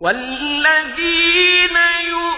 والذين يؤتون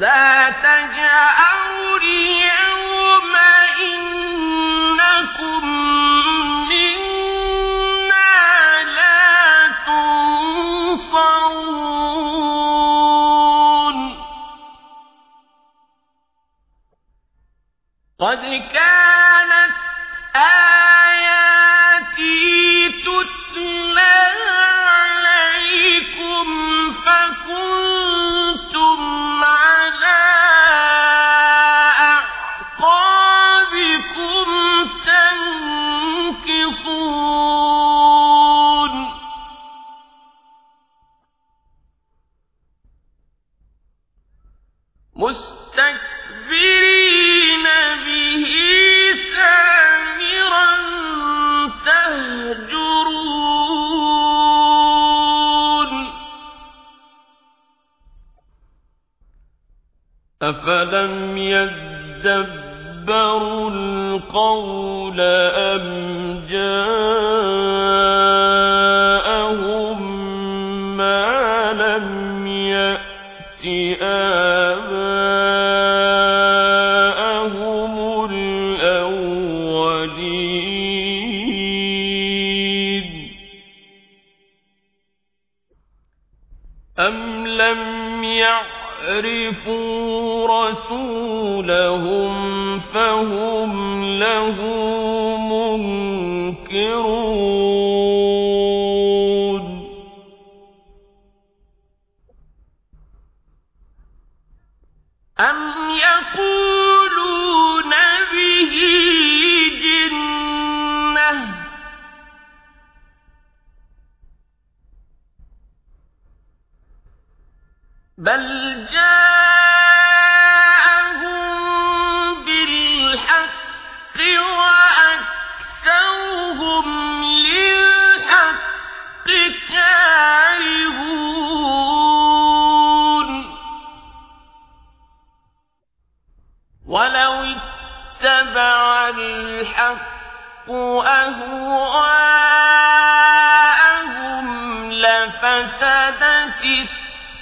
لا اليوم إنكم منا لا تنصرون. قد كانت مستكبرين به سامرا تهجرون. أفلم يدبروا القول أم جاءهم أم لم يعرفوا رسولهم فهم له منكرون أم بل جاءهم بالحق وأكثرهم للحق كارهون ولو اتبع الحق أهواءهم لفسدت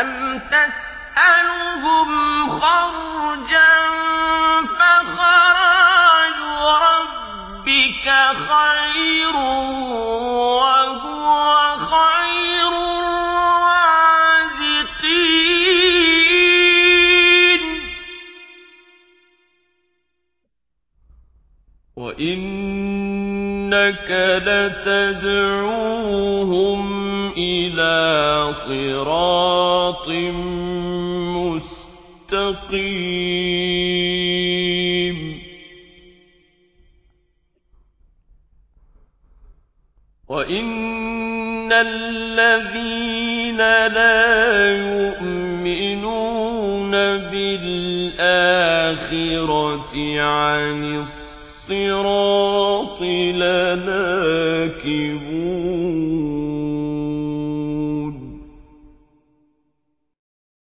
أم تسألهم خرجا فخراج ربك خير وهو خير الرازقين وإنك لتدعوهم إلى صراط مستقيم. وإن الذين لا يؤمنون بالآخرة عن الصراط لناكبون.